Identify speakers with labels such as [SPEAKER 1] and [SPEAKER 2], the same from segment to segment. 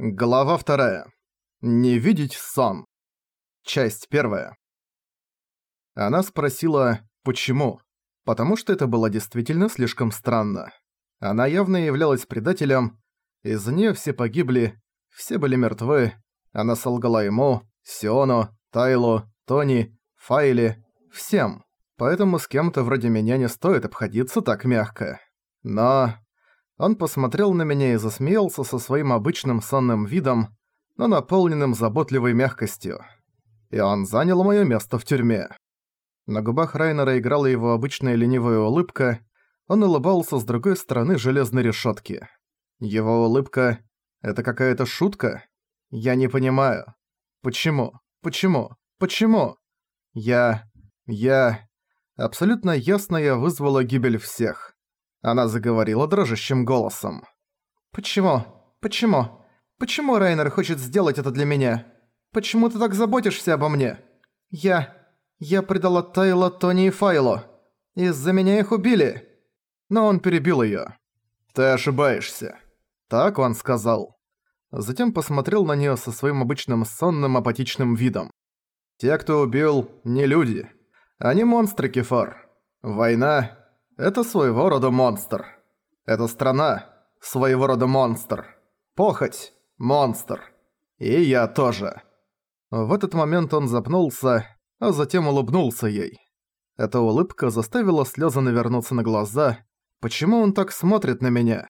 [SPEAKER 1] Глава вторая. Не видеть сон. Часть первая. Она спросила, почему. Потому что это было действительно слишком странно. Она явно являлась предателем, из-за неё все погибли, все были мертвы. Она солгала ему, Сиону, Тайлу, Тони, Файле, всем. Поэтому с кем-то вроде меня не стоит обходиться так мягко. Но он посмотрел на меня и засмеялся со своим обычным сонным видом, но наполненным заботливой мягкостью. И он занял моё место в тюрьме. На губах Райнера играла его обычная ленивая улыбка, он улыбался с другой стороны железной решётки. Его улыбка — это какая-то шутка? Я не понимаю. Почему? Почему? Почему? Я... я... Абсолютно ясно я вызвала гибель всех. Она заговорила дрожащим голосом. «Почему? Почему? Почему Райнер хочет сделать это для меня? Почему ты так заботишься обо мне? Я... я предала Тайла, Тони и Файло. Из-за меня их убили!» Но он перебил её. «Ты ошибаешься». Так он сказал. Затем посмотрел на неё со своим обычным сонным апатичным видом. «Те, кто убил, не люди. Они монстры, Кефар. Война это своего рода монстр. Эта страна – своего рода монстр. Похоть – монстр. И я тоже. В этот момент он запнулся, а затем улыбнулся ей. Эта улыбка заставила слезы навернуться на глаза. Почему он так смотрит на меня?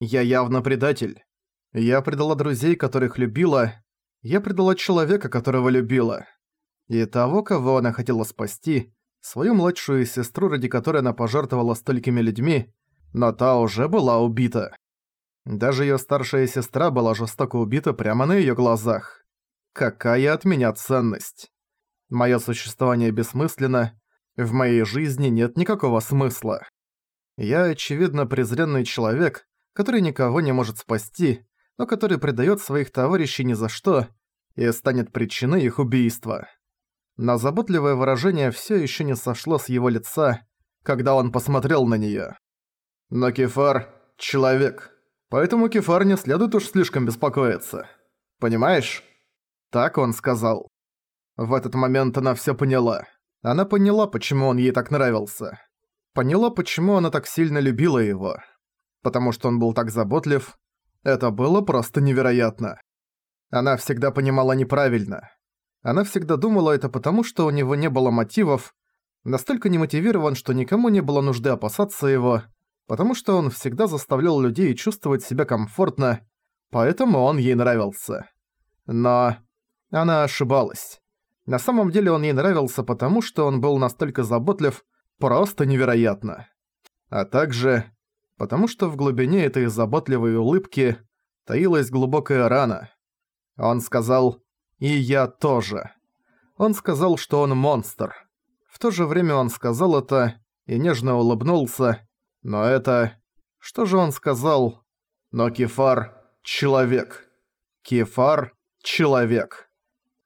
[SPEAKER 1] Я явно предатель. Я предала друзей, которых любила. Я предала человека, которого любила. И того, кого она хотела спасти, свою младшую сестру, ради которой она пожертвовала столькими людьми, но та уже была убита. Даже её старшая сестра была жестоко убита прямо на её глазах. Какая от меня ценность? Моё существование бессмысленно, в моей жизни нет никакого смысла. Я, очевидно, презренный человек, который никого не может спасти, но который предаёт своих товарищей ни за что и станет причиной их убийства но заботливое выражение всё ещё не сошло с его лица, когда он посмотрел на неё. Но Кефар — человек, поэтому Кефар не следует уж слишком беспокоиться. Понимаешь? Так он сказал. В этот момент она всё поняла. Она поняла, почему он ей так нравился. Поняла, почему она так сильно любила его. Потому что он был так заботлив. Это было просто невероятно. Она всегда понимала неправильно. Она всегда думала это потому, что у него не было мотивов, настолько немотивирован, что никому не было нужды опасаться его, потому что он всегда заставлял людей чувствовать себя комфортно, поэтому он ей нравился. Но она ошибалась. На самом деле он ей нравился потому, что он был настолько заботлив, просто невероятно. А также потому, что в глубине этой заботливой улыбки таилась глубокая рана. Он сказал и я тоже. Он сказал, что он монстр. В то же время он сказал это и нежно улыбнулся, но это... Что же он сказал? Но Кефар — человек. Кефар — человек.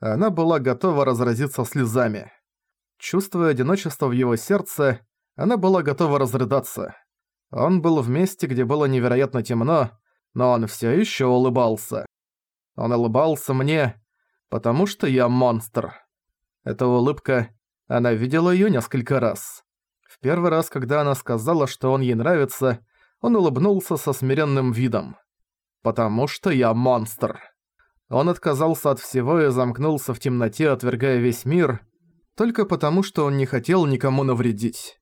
[SPEAKER 1] Она была готова разразиться слезами. Чувствуя одиночество в его сердце, она была готова разрыдаться. Он был в месте, где было невероятно темно, но он все еще улыбался. Он улыбался мне, потому что я монстр. Эта улыбка, она видела её несколько раз. В первый раз, когда она сказала, что он ей нравится, он улыбнулся со смиренным видом. «Потому что я монстр». Он отказался от всего и замкнулся в темноте, отвергая весь мир, только потому, что он не хотел никому навредить.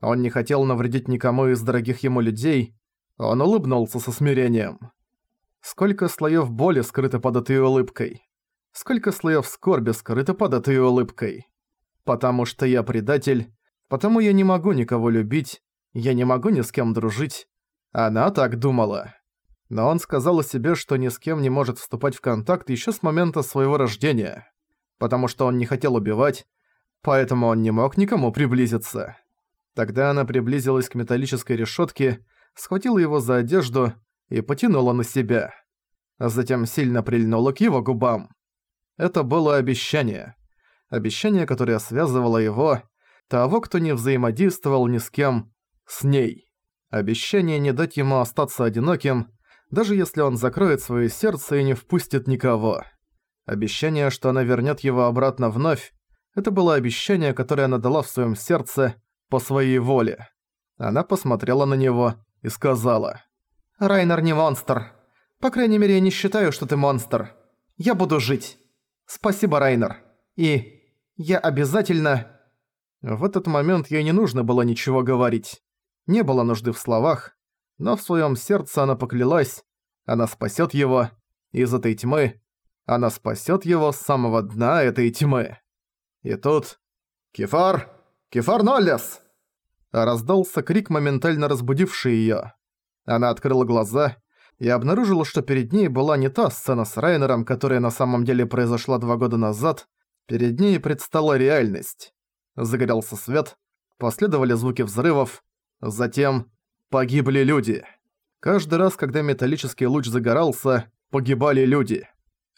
[SPEAKER 1] Он не хотел навредить никому из дорогих ему людей, он улыбнулся со смирением. Сколько слоёв боли скрыто под этой улыбкой сколько слоев скорби скрыто под этой улыбкой. Потому что я предатель, потому я не могу никого любить, я не могу ни с кем дружить. Она так думала. Но он сказал себе, что ни с кем не может вступать в контакт еще с момента своего рождения. Потому что он не хотел убивать, поэтому он не мог никому приблизиться. Тогда она приблизилась к металлической решетке, схватила его за одежду и потянула на себя. А затем сильно прильнула к его губам. Это было обещание. Обещание, которое связывало его, того, кто не взаимодействовал ни с кем, с ней. Обещание не дать ему остаться одиноким, даже если он закроет свое сердце и не впустит никого. Обещание, что она вернет его обратно вновь, это было обещание, которое она дала в своем сердце по своей воле. Она посмотрела на него и сказала. «Райнер не монстр. По крайней мере, я не считаю, что ты монстр. Я буду жить. Спасибо, Райнер. И я обязательно...» В этот момент ей не нужно было ничего говорить. Не было нужды в словах, но в своем сердце она поклялась, она спасет его из этой тьмы, она спасет его с самого дна этой тьмы. И тут... «Кефар! Кефар Ноллес!» Раздался крик, моментально разбудивший её. Она открыла глаза и обнаружила, что перед ней была не та сцена с Райнером, которая на самом деле произошла два года назад, перед ней предстала реальность. Загорелся свет, последовали звуки взрывов, затем погибли люди. Каждый раз, когда металлический луч загорался, погибали люди.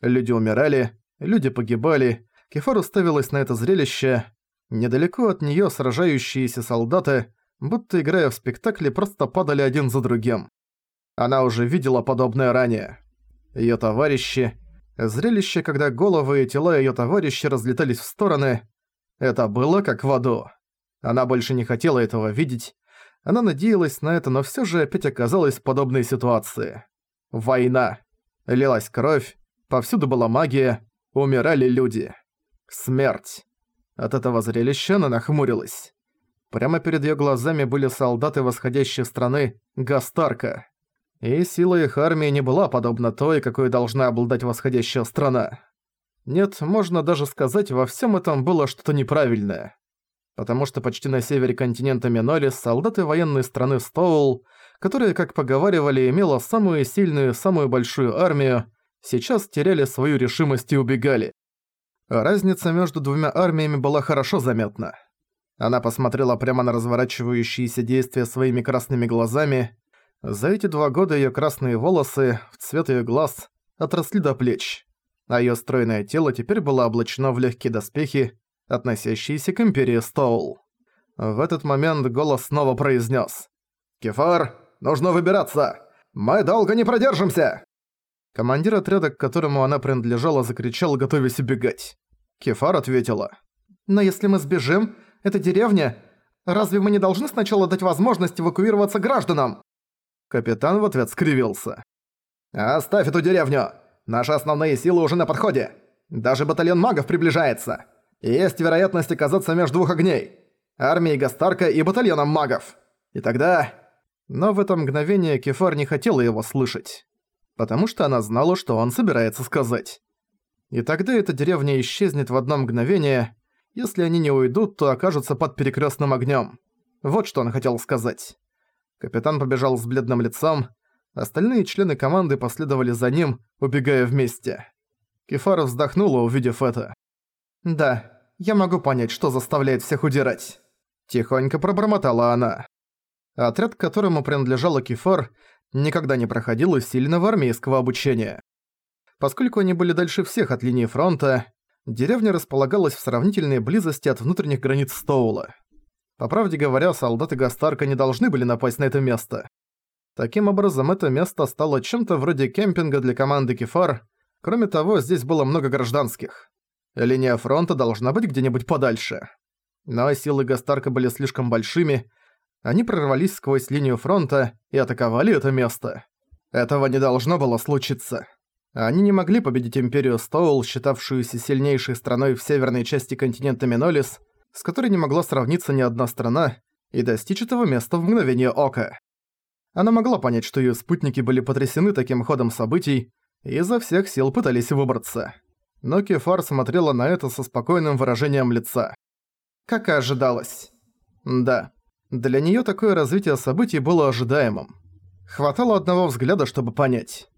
[SPEAKER 1] Люди умирали, люди погибали. Кефар уставилась на это зрелище. Недалеко от неё сражающиеся солдаты, будто играя в спектакле, просто падали один за другим. Она уже видела подобное ранее. Её товарищи... Зрелище, когда головы и тела её товарищей разлетались в стороны, это было как в аду. Она больше не хотела этого видеть. Она надеялась на это, но всё же опять оказалась в подобной ситуации. Война. Лилась кровь, повсюду была магия, умирали люди. Смерть. От этого зрелища она нахмурилась. Прямо перед её глазами были солдаты восходящей страны Гастарка. И сила их армии не была подобна той, какой должна обладать восходящая страна. Нет, можно даже сказать, во всем этом было что-то неправильное. Потому что почти на севере континента Минолис солдаты военной страны Стоул, которая, как поговаривали, имела самую сильную, самую большую армию, сейчас теряли свою решимость и убегали. Разница между двумя армиями была хорошо заметна. Она посмотрела прямо на разворачивающиеся действия своими красными глазами. За эти два года её красные волосы, в цвет её глаз, отросли до плеч, а её стройное тело теперь было облачено в легкие доспехи, относящиеся к Империи Стоул. В этот момент голос снова произнес: «Кефар, нужно выбираться! Мы долго не продержимся!» Командир отряда, к которому она принадлежала, закричал, готовясь убегать. Кефар ответила. «Но если мы сбежим, это деревня. Разве мы не должны сначала дать возможность эвакуироваться гражданам?» Капитан в ответ скривился. «Оставь эту деревню! Наши основные силы уже на подходе! Даже батальон магов приближается! Есть вероятность оказаться между двух огней! Армией Гастарка и батальоном магов! И тогда...» Но в это мгновение Кефар не хотела его слышать потому что она знала, что он собирается сказать. И тогда эта деревня исчезнет в одно мгновение. Если они не уйдут, то окажутся под перекрестным огнем. Вот что он хотел сказать. Капитан побежал с бледным лицом. Остальные члены команды последовали за ним, убегая вместе. Кефара вздохнула, увидев это. «Да, я могу понять, что заставляет всех удирать». Тихонько пробормотала она. Отряд, к которому принадлежала Кефар, никогда не проходила сильного армейского обучения. Поскольку они были дальше всех от линии фронта, деревня располагалась в сравнительной близости от внутренних границ Стоула. По правде говоря, солдаты Гастарка не должны были напасть на это место. Таким образом, это место стало чем-то вроде кемпинга для команды Кефар, кроме того, здесь было много гражданских. Линия фронта должна быть где-нибудь подальше. Но силы Гастарка были слишком большими, они прорвались сквозь линию фронта и атаковали это место. Этого не должно было случиться. Они не могли победить Империю Стоул, считавшуюся сильнейшей страной в северной части континента Минолис, с которой не могла сравниться ни одна страна, и достичь этого места в мгновение ока. Она могла понять, что её спутники были потрясены таким ходом событий и изо всех сил пытались выбраться. Но Кефар смотрела на это со спокойным выражением лица. Как и ожидалось. Да, для неё такое развитие событий было ожидаемым. Хватало одного взгляда, чтобы понять.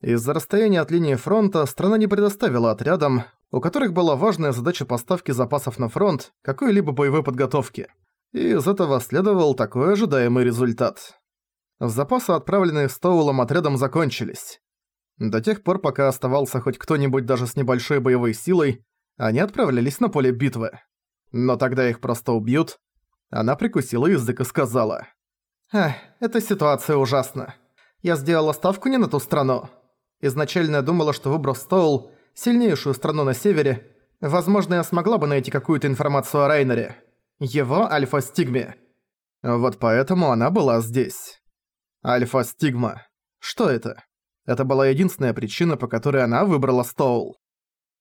[SPEAKER 1] Из-за расстояния от линии фронта страна не предоставила отрядам, у которых была важная задача поставки запасов на фронт, какой-либо боевой подготовки. И из этого следовал такой ожидаемый результат. Запасы, отправленные Стоулом отрядом, закончились. До тех пор, пока оставался хоть кто-нибудь даже с небольшой боевой силой, они отправлялись на поле битвы. Но тогда их просто убьют, она прикусила язык и сказала. «Эх, эта ситуация ужасна. Я сделала ставку не на ту страну. Изначально я думала, что выбрав Стоул, сильнейшую страну на севере, возможно, я смогла бы найти какую-то информацию о Райнере. Его Альфа-Стигме. Вот поэтому она была здесь. Альфа-Стигма. Что это? Это была единственная причина, по которой она выбрала Стоул.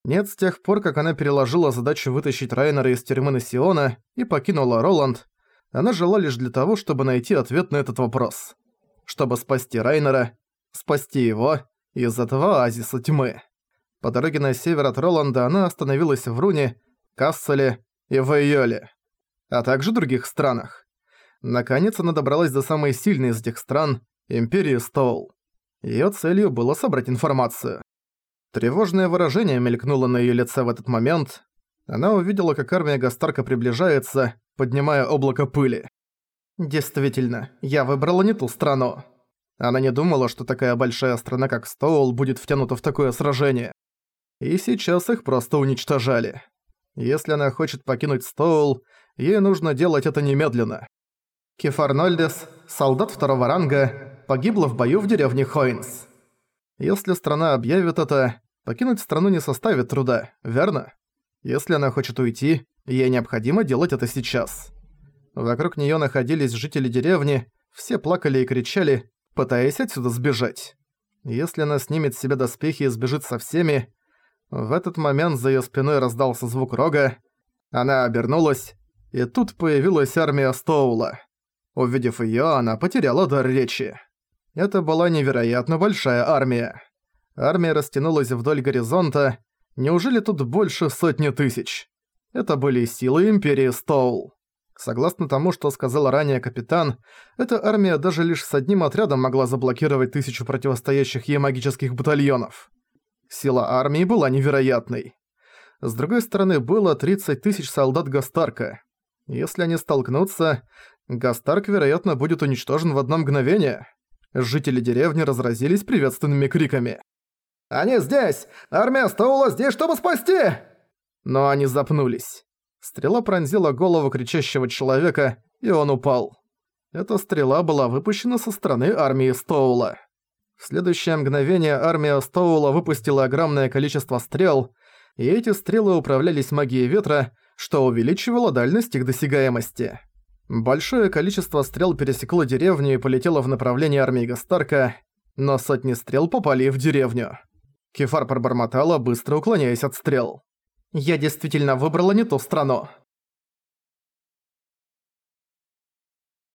[SPEAKER 1] Нет, с тех пор, как она переложила задачу вытащить Райнера из тюрьмы на Сиона и покинула Роланд, она жила лишь для того, чтобы найти ответ на этот вопрос. Чтобы спасти Райнера, спасти его из этого оазиса тьмы. По дороге на север от Роланда она остановилась в Руне, Касселе и Вайоле, а также других странах. Наконец она добралась до самой сильной из этих стран – Империи Стоул. Её целью было собрать информацию. Тревожное выражение мелькнуло на её лице в этот момент. Она увидела, как армия Гастарка приближается, поднимая облако пыли. «Действительно, я выбрала не ту страну». Она не думала, что такая большая страна, как Стоул, будет втянута в такое сражение. И сейчас их просто уничтожали. Если она хочет покинуть Стоул, ей нужно делать это немедленно. Кефар Нольдес, солдат второго ранга, погибла в бою в деревне Хойнс. Если страна объявит это, покинуть страну не составит труда, верно? Если она хочет уйти, ей необходимо делать это сейчас. Вокруг неё находились жители деревни, все плакали и кричали, пытаясь отсюда сбежать. Если она снимет с себя доспехи и сбежит со всеми, в этот момент за её спиной раздался звук рога, она обернулась, и тут появилась армия Стоула. Увидев её, она потеряла дар речи. Это была невероятно большая армия. Армия растянулась вдоль горизонта. Неужели тут больше сотни тысяч? Это были силы Империи Стоул. Согласно тому, что сказал ранее капитан, эта армия даже лишь с одним отрядом могла заблокировать тысячу противостоящих ей магических батальонов. Сила армии была невероятной. С другой стороны, было 30 тысяч солдат Гастарка. Если они столкнутся, Гастарк, вероятно, будет уничтожен в одно мгновение. Жители деревни разразились приветственными криками. «Они здесь! Армия Стоула здесь, чтобы спасти!» Но они запнулись. Стрела пронзила голову кричащего человека, и он упал. Эта стрела была выпущена со стороны армии Стоула. В следующее мгновение армия Стоула выпустила огромное количество стрел, и эти стрелы управлялись магией ветра, что увеличивало дальность их досягаемости. Большое количество стрел пересекло деревню и полетело в направлении армии Гастарка, но сотни стрел попали в деревню. Кефар пробормотала, быстро уклоняясь от стрел. «Я действительно выбрала не ту страну».